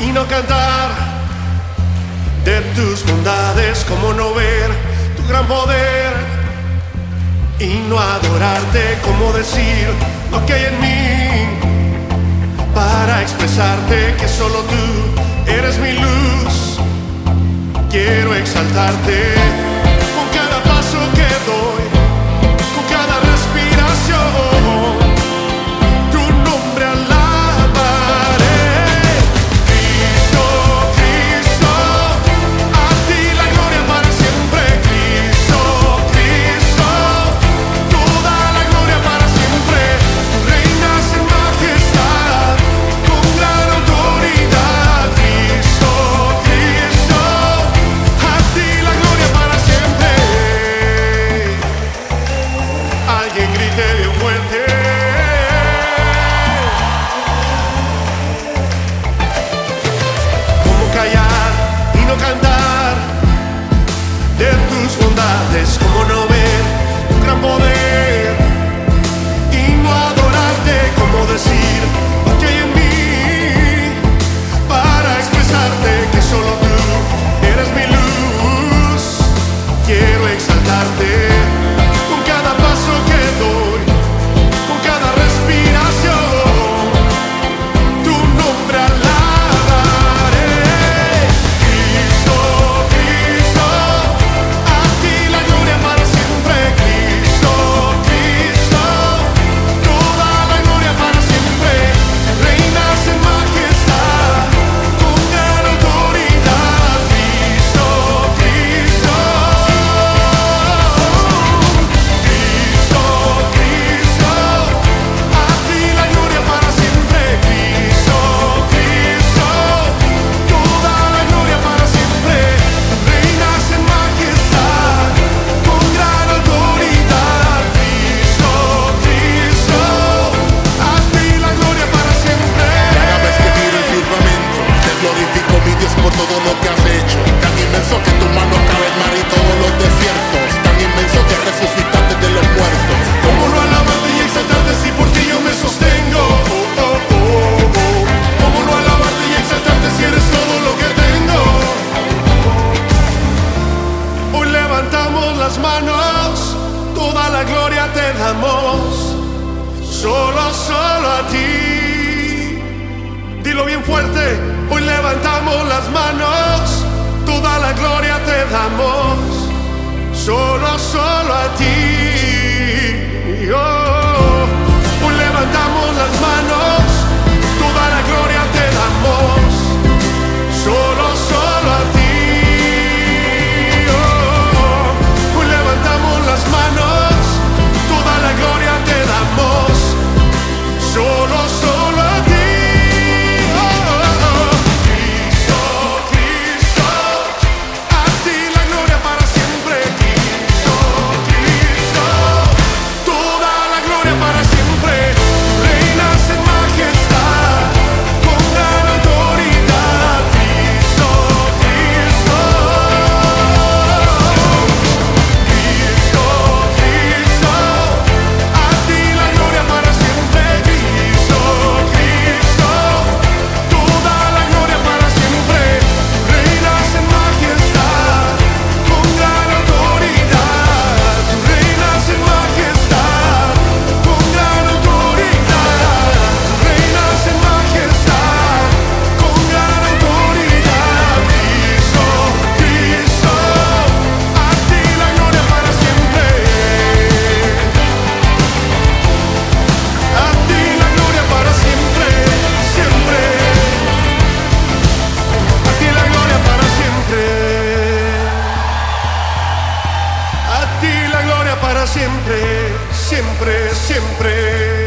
y no cantar de tus bondades, como no ver tu gran poder y no adorarte, como decir lo que hay en mí para expresarte que solo tú eres mi luz. Quiero exaltarte. exaltarte. levantamos las manos, toda la gloria te damos, solo, solo a ti. Dilo bien fuerte, hoy levantamos las manos, toda la gloria te damos, solo, solo a ti. siempre, siempre, siempre.